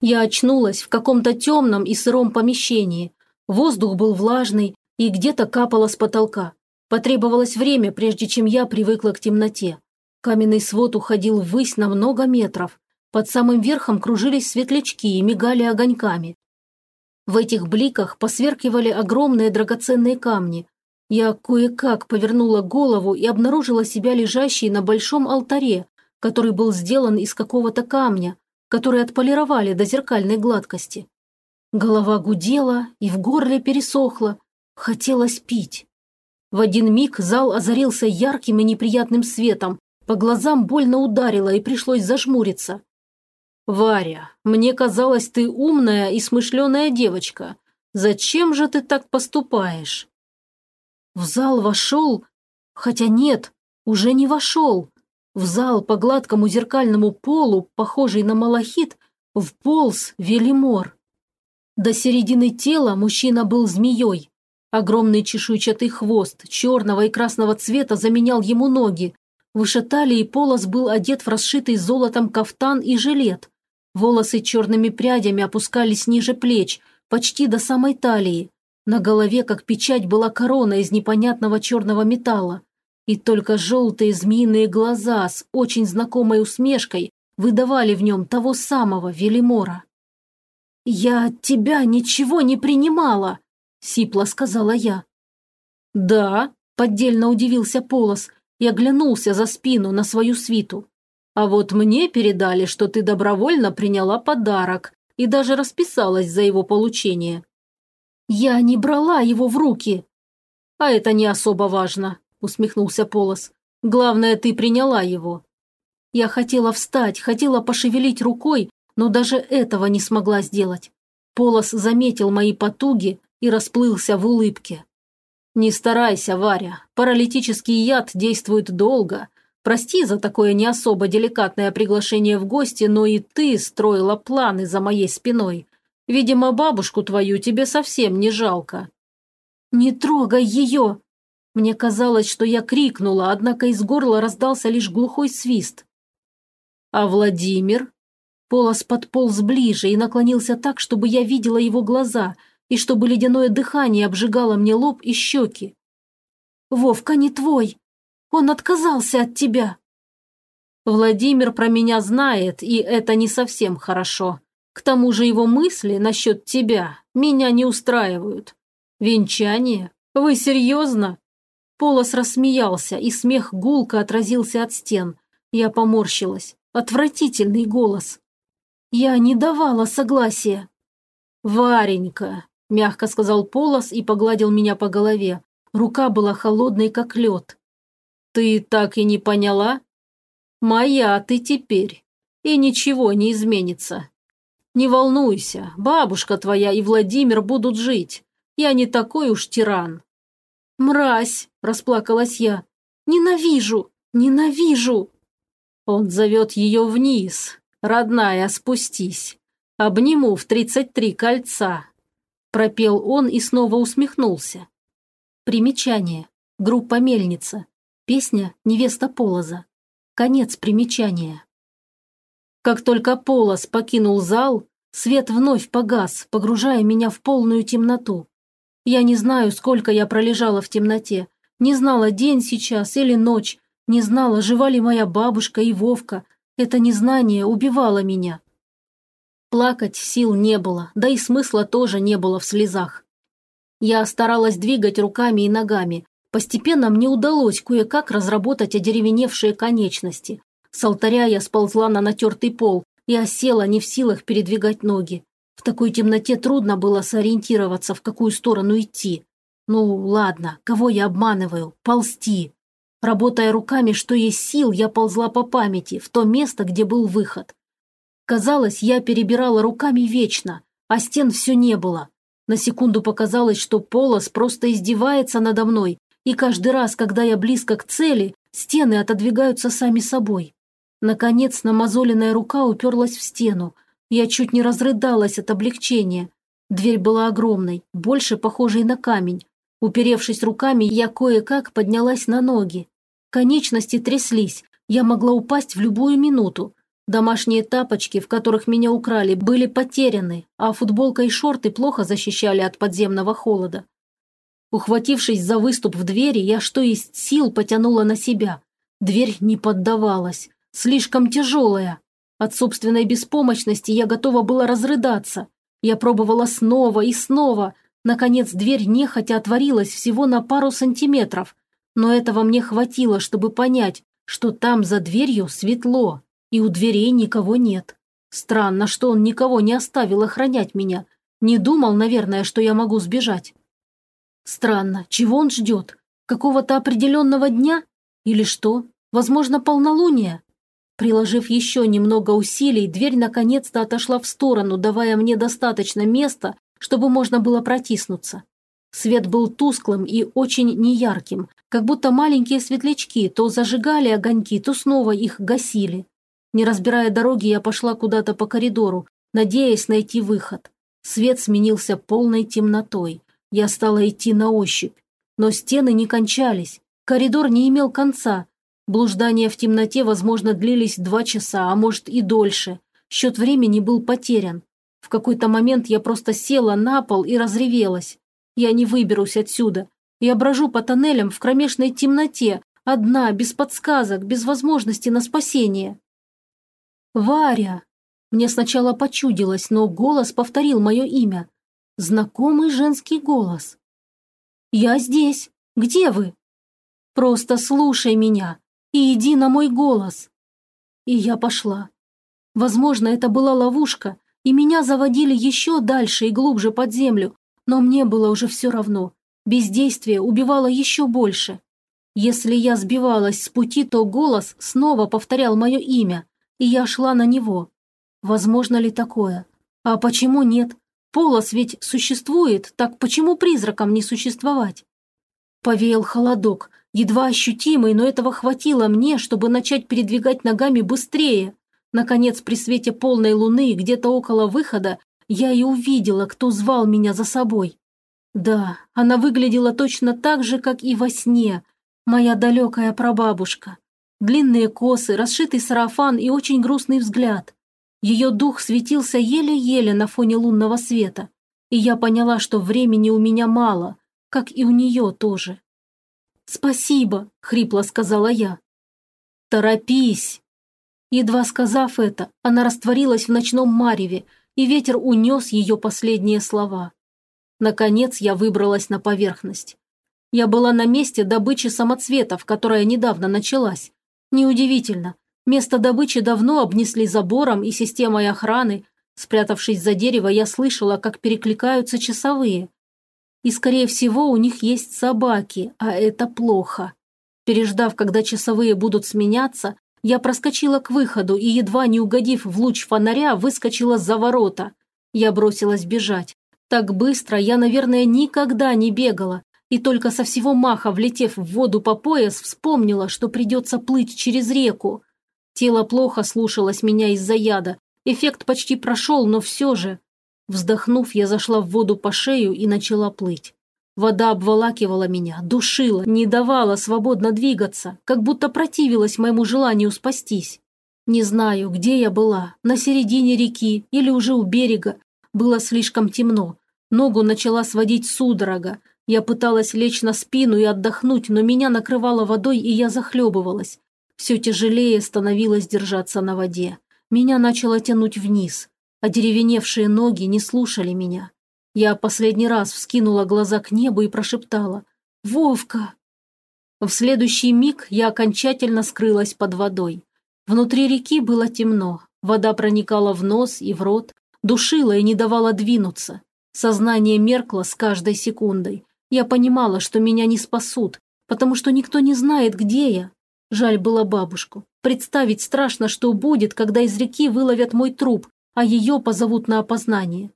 Я очнулась в каком-то темном и сыром помещении. Воздух был влажный и где-то капало с потолка. Потребовалось время, прежде чем я привыкла к темноте. Каменный свод уходил ввысь на много метров. Под самым верхом кружились светлячки и мигали огоньками. В этих бликах посверкивали огромные драгоценные камни. Я кое-как повернула голову и обнаружила себя лежащей на большом алтаре, который был сделан из какого-то камня, который отполировали до зеркальной гладкости. Голова гудела и в горле пересохла. Хотелось пить. В один миг зал озарился ярким и неприятным светом. По глазам больно ударило и пришлось зажмуриться. «Варя, мне казалось, ты умная и смышленая девочка. Зачем же ты так поступаешь?» В зал вошел... Хотя нет, уже не вошел. В зал по гладкому зеркальному полу, похожий на малахит, вполз Велимор. До середины тела мужчина был змеей. Огромный чешуйчатый хвост черного и красного цвета заменял ему ноги. Выше талии полос был одет в расшитый золотом кафтан и жилет. Волосы черными прядями опускались ниже плеч, почти до самой талии. На голове, как печать, была корона из непонятного черного металла и только желтые змеиные глаза с очень знакомой усмешкой выдавали в нем того самого Велимора. «Я от тебя ничего не принимала», — сипло сказала я. «Да», — поддельно удивился Полос и оглянулся за спину на свою свиту. «А вот мне передали, что ты добровольно приняла подарок и даже расписалась за его получение». «Я не брала его в руки». «А это не особо важно усмехнулся Полос. «Главное, ты приняла его». Я хотела встать, хотела пошевелить рукой, но даже этого не смогла сделать. Полос заметил мои потуги и расплылся в улыбке. «Не старайся, Варя. Паралитический яд действует долго. Прости за такое не особо деликатное приглашение в гости, но и ты строила планы за моей спиной. Видимо, бабушку твою тебе совсем не жалко». «Не трогай ее!» Мне казалось, что я крикнула, однако из горла раздался лишь глухой свист. «А Владимир?» Полос подполз ближе и наклонился так, чтобы я видела его глаза и чтобы ледяное дыхание обжигало мне лоб и щеки. «Вовка не твой! Он отказался от тебя!» «Владимир про меня знает, и это не совсем хорошо. К тому же его мысли насчет тебя меня не устраивают. Венчание? Вы серьезно?» Полос рассмеялся, и смех гулко отразился от стен. Я поморщилась. Отвратительный голос. Я не давала согласия. «Варенька», – мягко сказал Полос и погладил меня по голове. Рука была холодной, как лед. «Ты так и не поняла? Моя ты теперь, и ничего не изменится. Не волнуйся, бабушка твоя и Владимир будут жить. Я не такой уж тиран. «Мразь!» – расплакалась я. «Ненавижу! Ненавижу!» Он зовет ее вниз. «Родная, спустись! Обниму в тридцать три кольца!» Пропел он и снова усмехнулся. Примечание. Группа «Мельница». Песня «Невеста Полоза». Конец примечания. Как только Полоз покинул зал, свет вновь погас, погружая меня в полную темноту. Я не знаю, сколько я пролежала в темноте. Не знала, день сейчас или ночь. Не знала, жива ли моя бабушка и Вовка. Это незнание убивало меня. Плакать сил не было, да и смысла тоже не было в слезах. Я старалась двигать руками и ногами. Постепенно мне удалось кое-как разработать одеревеневшие конечности. С алтаря я сползла на натертый пол и осела не в силах передвигать ноги. В такой темноте трудно было сориентироваться, в какую сторону идти. Ну, ладно, кого я обманываю? Ползти. Работая руками, что есть сил, я ползла по памяти, в то место, где был выход. Казалось, я перебирала руками вечно, а стен все не было. На секунду показалось, что Полос просто издевается надо мной, и каждый раз, когда я близко к цели, стены отодвигаются сами собой. Наконец, намазоленная рука уперлась в стену, я чуть не разрыдалась от облегчения. Дверь была огромной, больше похожей на камень. Уперевшись руками, я кое-как поднялась на ноги. Конечности тряслись, я могла упасть в любую минуту. Домашние тапочки, в которых меня украли, были потеряны, а футболка и шорты плохо защищали от подземного холода. Ухватившись за выступ в двери, я что из сил потянула на себя. Дверь не поддавалась, слишком тяжелая. От собственной беспомощности я готова была разрыдаться. Я пробовала снова и снова. Наконец дверь нехотя отворилась всего на пару сантиметров. Но этого мне хватило, чтобы понять, что там за дверью светло и у дверей никого нет. Странно, что он никого не оставил охранять меня. Не думал, наверное, что я могу сбежать. Странно, чего он ждет? Какого-то определенного дня? Или что? Возможно, полнолуния? Приложив еще немного усилий, дверь наконец-то отошла в сторону, давая мне достаточно места, чтобы можно было протиснуться. Свет был тусклым и очень неярким, как будто маленькие светлячки то зажигали огоньки, то снова их гасили. Не разбирая дороги, я пошла куда-то по коридору, надеясь найти выход. Свет сменился полной темнотой. Я стала идти на ощупь. Но стены не кончались. Коридор не имел конца. Блуждания в темноте, возможно, длились два часа, а может и дольше. Счет времени был потерян. В какой-то момент я просто села на пол и разревелась. Я не выберусь отсюда. Я брожу по тоннелям в кромешной темноте, одна, без подсказок, без возможности на спасение. «Варя!» Мне сначала почудилось, но голос повторил мое имя. Знакомый женский голос. «Я здесь. Где вы?» «Просто слушай меня и иди на мой голос». И я пошла. Возможно, это была ловушка, и меня заводили еще дальше и глубже под землю, но мне было уже все равно. Бездействие убивало еще больше. Если я сбивалась с пути, то голос снова повторял мое имя, и я шла на него. Возможно ли такое? А почему нет? Полос ведь существует, так почему призракам не существовать? Повеял холодок, едва ощутимый, но этого хватило мне, чтобы начать передвигать ногами быстрее. Наконец, при свете полной луны, где-то около выхода, я и увидела, кто звал меня за собой. Да, она выглядела точно так же, как и во сне, моя далекая прабабушка. Длинные косы, расшитый сарафан и очень грустный взгляд. Ее дух светился еле-еле на фоне лунного света, и я поняла, что времени у меня мало, как и у нее тоже. «Спасибо», — хрипло сказала я. «Торопись!» Едва сказав это, она растворилась в ночном мареве, и ветер унес ее последние слова. Наконец я выбралась на поверхность. Я была на месте добычи самоцветов, которая недавно началась, Неудивительно. Место добычи давно обнесли забором и системой охраны. Спрятавшись за дерево, я слышала, как перекликаются часовые. И, скорее всего, у них есть собаки, а это плохо. Переждав, когда часовые будут сменяться, я проскочила к выходу и, едва не угодив в луч фонаря, выскочила за ворота. Я бросилась бежать. Так быстро я, наверное, никогда не бегала и только со всего маха, влетев в воду по пояс, вспомнила, что придется плыть через реку. Тело плохо слушалось меня из-за яда. Эффект почти прошел, но все же. Вздохнув, я зашла в воду по шею и начала плыть. Вода обволакивала меня, душила, не давала свободно двигаться, как будто противилась моему желанию спастись. Не знаю, где я была, на середине реки или уже у берега. Было слишком темно. Ногу начала сводить судорога. Я пыталась лечь на спину и отдохнуть, но меня накрывало водой, и я захлебывалась. Все тяжелее становилось держаться на воде. Меня начало тянуть вниз, а деревеневшие ноги не слушали меня. Я последний раз вскинула глаза к небу и прошептала «Вовка!». В следующий миг я окончательно скрылась под водой. Внутри реки было темно, вода проникала в нос и в рот, душила и не давала двинуться. Сознание меркло с каждой секундой. Я понимала, что меня не спасут, потому что никто не знает, где я. Жаль было бабушку. Представить страшно, что будет, когда из реки выловят мой труп, а ее позовут на опознание.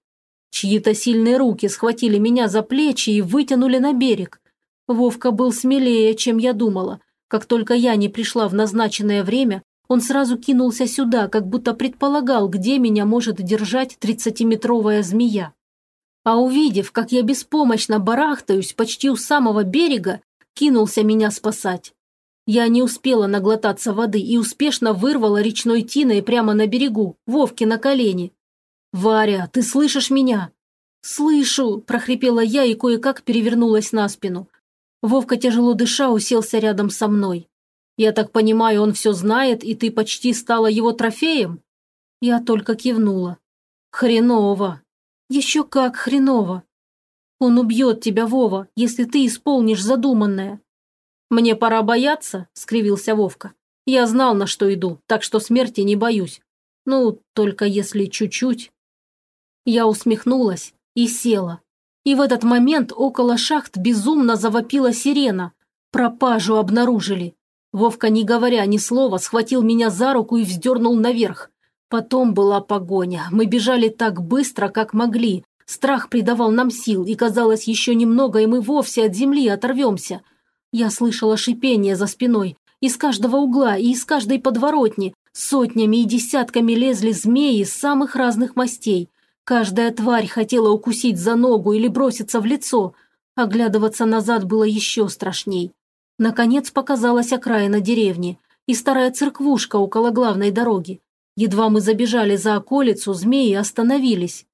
Чьи-то сильные руки схватили меня за плечи и вытянули на берег. Вовка был смелее, чем я думала. Как только я не пришла в назначенное время, он сразу кинулся сюда, как будто предполагал, где меня может держать тридцатиметровая змея. А увидев, как я беспомощно барахтаюсь почти у самого берега, кинулся меня спасать. Я не успела наглотаться воды и успешно вырвала речной тиной прямо на берегу, Вовке на колени. «Варя, ты слышишь меня?» «Слышу!» – прохрипела я и кое-как перевернулась на спину. Вовка, тяжело дыша, уселся рядом со мной. «Я так понимаю, он все знает, и ты почти стала его трофеем?» Я только кивнула. «Хреново!» «Еще как хреново!» «Он убьет тебя, Вова, если ты исполнишь задуманное!» «Мне пора бояться?» – скривился Вовка. «Я знал, на что иду, так что смерти не боюсь. Ну, только если чуть-чуть...» Я усмехнулась и села. И в этот момент около шахт безумно завопила сирена. Пропажу обнаружили. Вовка, не говоря ни слова, схватил меня за руку и вздернул наверх. Потом была погоня. Мы бежали так быстро, как могли. Страх придавал нам сил, и казалось, еще немного, и мы вовсе от земли оторвемся. Я слышала шипение за спиной. Из каждого угла и из каждой подворотни сотнями и десятками лезли змеи самых разных мастей. Каждая тварь хотела укусить за ногу или броситься в лицо. Оглядываться назад было еще страшней. Наконец показалась окраина деревни и старая церквушка около главной дороги. Едва мы забежали за околицу, змеи остановились.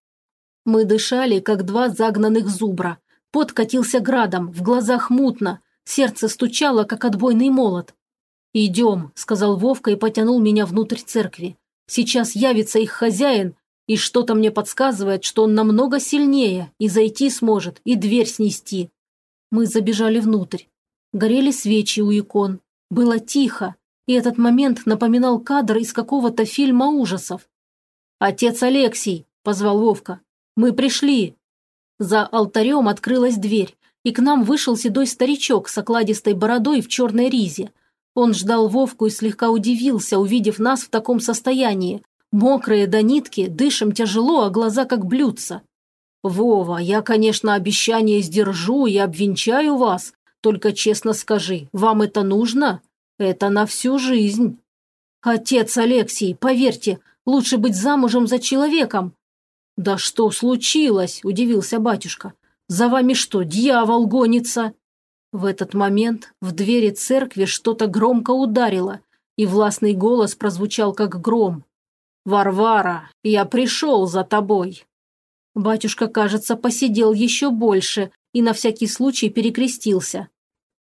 Мы дышали, как два загнанных зубра. Пот катился градом, в глазах мутно, сердце стучало, как отбойный молот. «Идем», — сказал Вовка и потянул меня внутрь церкви. «Сейчас явится их хозяин, и что-то мне подсказывает, что он намного сильнее, и зайти сможет, и дверь снести. Мы забежали внутрь. Горели свечи у икон. Было тихо, и этот момент напоминал кадр из какого-то фильма ужасов. «Отец Алексей!» – позвал Вовка. «Мы пришли!» За алтарем открылась дверь, и к нам вышел седой старичок с окладистой бородой в черной ризе. Он ждал Вовку и слегка удивился, увидев нас в таком состоянии, Мокрые до нитки, дышим тяжело, а глаза как блюдца. «Вова, я, конечно, обещание сдержу и обвенчаю вас, только честно скажи, вам это нужно? Это на всю жизнь». «Отец Алексей, поверьте, лучше быть замужем за человеком». «Да что случилось?» – удивился батюшка. «За вами что, дьявол гонится?» В этот момент в двери церкви что-то громко ударило, и властный голос прозвучал как гром. «Варвара, я пришел за тобой». Батюшка, кажется, посидел еще больше и на всякий случай перекрестился.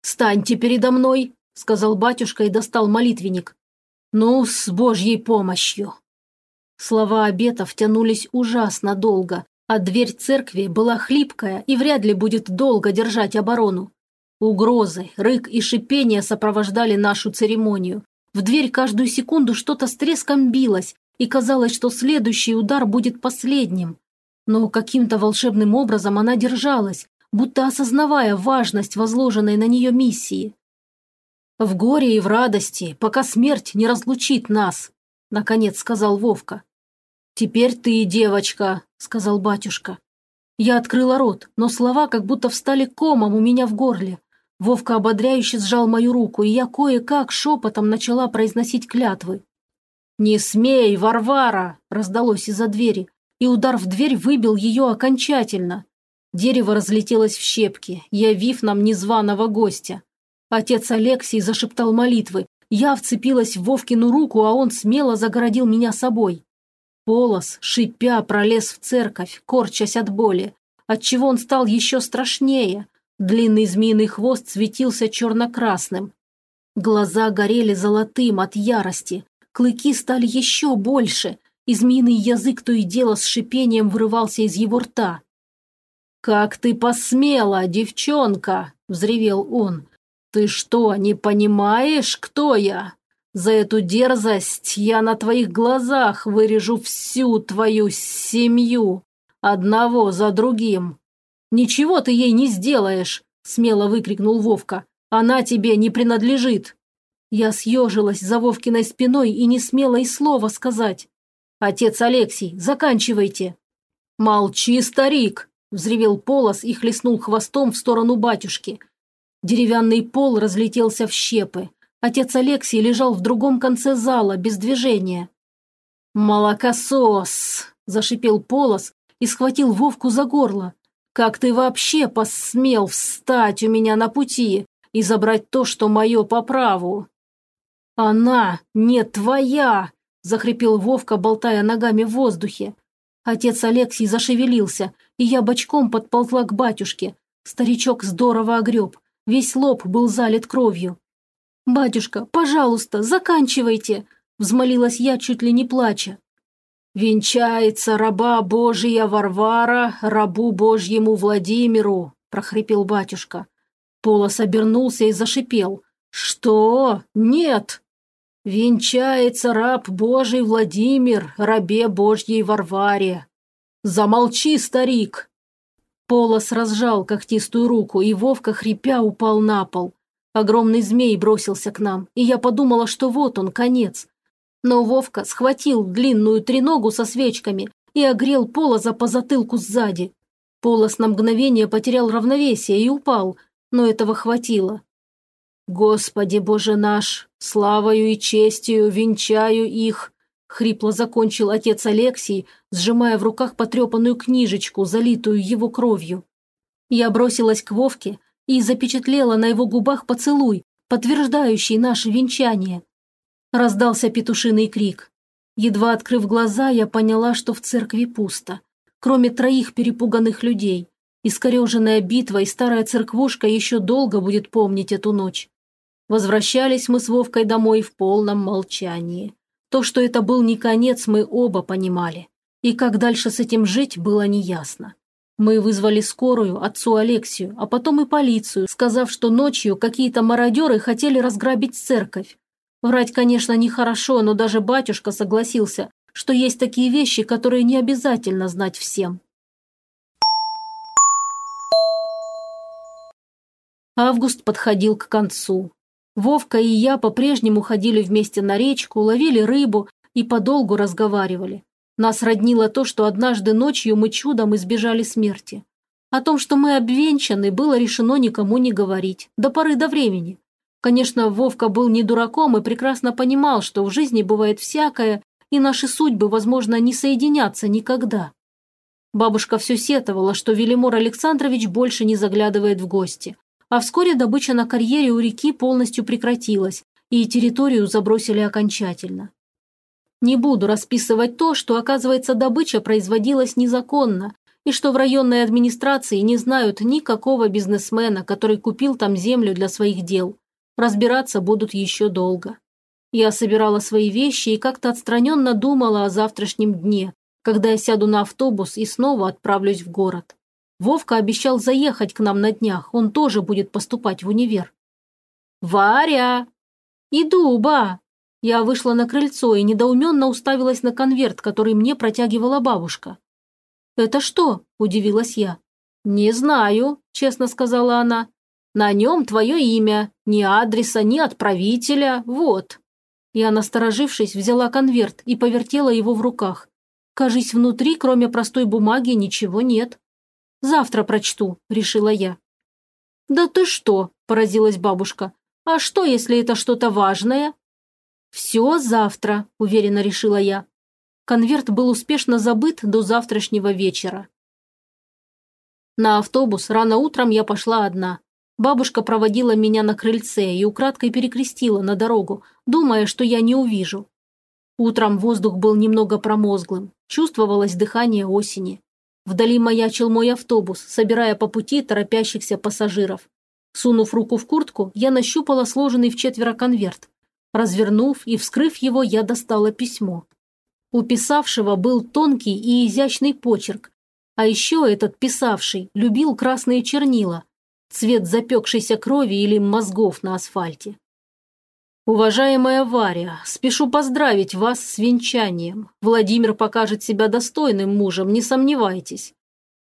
«Станьте передо мной», — сказал батюшка и достал молитвенник. «Ну, с Божьей помощью». Слова обетов тянулись ужасно долго, а дверь церкви была хлипкая и вряд ли будет долго держать оборону. Угрозы, рык и шипение сопровождали нашу церемонию. В дверь каждую секунду что-то с треском билось, и казалось, что следующий удар будет последним. Но каким-то волшебным образом она держалась, будто осознавая важность возложенной на нее миссии. «В горе и в радости, пока смерть не разлучит нас», — наконец сказал Вовка. «Теперь ты, девочка», — сказал батюшка. Я открыла рот, но слова как будто встали комом у меня в горле. Вовка ободряюще сжал мою руку, и я кое-как шепотом начала произносить клятвы. «Не смей, Варвара!» – раздалось из-за двери, и удар в дверь выбил ее окончательно. Дерево разлетелось в щепки, явив нам незваного гостя. Отец Алексей зашептал молитвы. Я вцепилась в Вовкину руку, а он смело загородил меня собой. Полос, шипя, пролез в церковь, корчась от боли, отчего он стал еще страшнее. Длинный змеиный хвост светился черно-красным. Глаза горели золотым от ярости, Клыки стали еще больше, и змеиный язык то и дело с шипением вырывался из его рта. «Как ты посмела, девчонка!» – взревел он. «Ты что, не понимаешь, кто я? За эту дерзость я на твоих глазах вырежу всю твою семью, одного за другим». «Ничего ты ей не сделаешь!» – смело выкрикнул Вовка. «Она тебе не принадлежит!» Я съежилась за Вовкиной спиной и не смела и слова сказать. «Отец Алексей, заканчивайте!» «Молчи, старик!» – взревел Полос и хлестнул хвостом в сторону батюшки. Деревянный пол разлетелся в щепы. Отец Алексей лежал в другом конце зала, без движения. «Молокосос!» – зашипел Полос и схватил Вовку за горло. «Как ты вообще посмел встать у меня на пути? и забрать то, что мое по праву». «Она не твоя!» – захрипел Вовка, болтая ногами в воздухе. Отец Алексей зашевелился, и я бочком подползла к батюшке. Старичок здорово огреб, весь лоб был залит кровью. «Батюшка, пожалуйста, заканчивайте!» – взмолилась я, чуть ли не плача. «Венчается раба Божия Варвара рабу Божьему Владимиру», – прохрипел батюшка. Полос обернулся и зашипел. «Что? Нет!» «Венчается раб Божий Владимир, рабе Божьей Варваре!» «Замолчи, старик!» Полос разжал когтистую руку, и Вовка, хрипя, упал на пол. Огромный змей бросился к нам, и я подумала, что вот он, конец. Но Вовка схватил длинную треногу со свечками и огрел Полоза по затылку сзади. Полос на мгновение потерял равновесие и упал, но этого хватило. «Господи Боже наш, славою и честью венчаю их!» Хрипло закончил отец Алексий, сжимая в руках потрепанную книжечку, залитую его кровью. Я бросилась к Вовке, и запечатлела на его губах поцелуй, подтверждающий наше венчание. Раздался петушиный крик. Едва открыв глаза, я поняла, что в церкви пусто, кроме троих перепуганных людей. Искореженная битва и старая церквушка еще долго будет помнить эту ночь. Возвращались мы с Вовкой домой в полном молчании. То, что это был не конец, мы оба понимали. И как дальше с этим жить, было неясно. Мы вызвали скорую, отцу Алексию, а потом и полицию, сказав, что ночью какие-то мародеры хотели разграбить церковь. Врать, конечно, нехорошо, но даже батюшка согласился, что есть такие вещи, которые не обязательно знать всем. Август подходил к концу. Вовка и я по-прежнему ходили вместе на речку, ловили рыбу и подолгу разговаривали. Нас роднило то, что однажды ночью мы чудом избежали смерти. О том, что мы обвенчаны, было решено никому не говорить, до поры до времени. Конечно, Вовка был не дураком и прекрасно понимал, что в жизни бывает всякое, и наши судьбы, возможно, не соединятся никогда. Бабушка все сетовала, что Велимор Александрович больше не заглядывает в гости. А вскоре добыча на карьере у реки полностью прекратилась, и территорию забросили окончательно. Не буду расписывать то, что, оказывается, добыча производилась незаконно, и что в районной администрации не знают никакого бизнесмена, который купил там землю для своих дел. Разбираться будут еще долго. Я собирала свои вещи и как-то отстраненно думала о завтрашнем дне, когда я сяду на автобус и снова отправлюсь в город. Вовка обещал заехать к нам на днях, он тоже будет поступать в универ. «Варя!» «Иду, ба!» Я вышла на крыльцо и недоуменно уставилась на конверт, который мне протягивала бабушка. «Это что?» – удивилась я. «Не знаю», – честно сказала она. «На нем твое имя, ни адреса, ни отправителя, вот». Я, насторожившись, взяла конверт и повертела его в руках. Кажись, внутри, кроме простой бумаги, ничего нет. «Завтра прочту», – решила я. «Да ты что?» – поразилась бабушка. «А что, если это что-то важное?» «Все завтра», – уверенно решила я. Конверт был успешно забыт до завтрашнего вечера. На автобус рано утром я пошла одна. Бабушка проводила меня на крыльце и украдкой перекрестила на дорогу, думая, что я не увижу. Утром воздух был немного промозглым, чувствовалось дыхание осени. Вдали маячил мой автобус, собирая по пути торопящихся пассажиров. Сунув руку в куртку, я нащупала сложенный в четверо конверт. Развернув и вскрыв его, я достала письмо. У писавшего был тонкий и изящный почерк. А еще этот писавший любил красные чернила, цвет запекшейся крови или мозгов на асфальте. «Уважаемая Варя, спешу поздравить вас с венчанием. Владимир покажет себя достойным мужем, не сомневайтесь.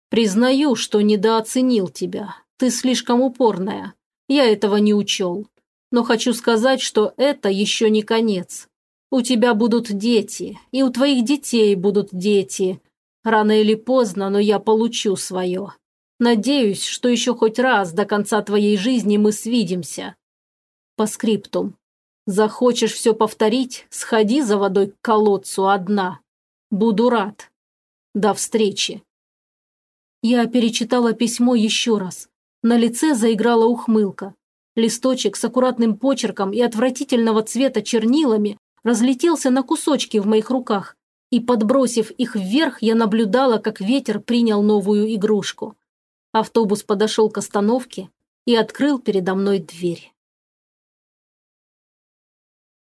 Признаю, что недооценил тебя. Ты слишком упорная. Я этого не учел. Но хочу сказать, что это еще не конец. У тебя будут дети, и у твоих детей будут дети. Рано или поздно, но я получу свое. Надеюсь, что еще хоть раз до конца твоей жизни мы свидимся. По скриптум. Захочешь все повторить, сходи за водой к колодцу одна. Буду рад. До встречи. Я перечитала письмо еще раз. На лице заиграла ухмылка. Листочек с аккуратным почерком и отвратительного цвета чернилами разлетелся на кусочки в моих руках, и, подбросив их вверх, я наблюдала, как ветер принял новую игрушку. Автобус подошел к остановке и открыл передо мной дверь.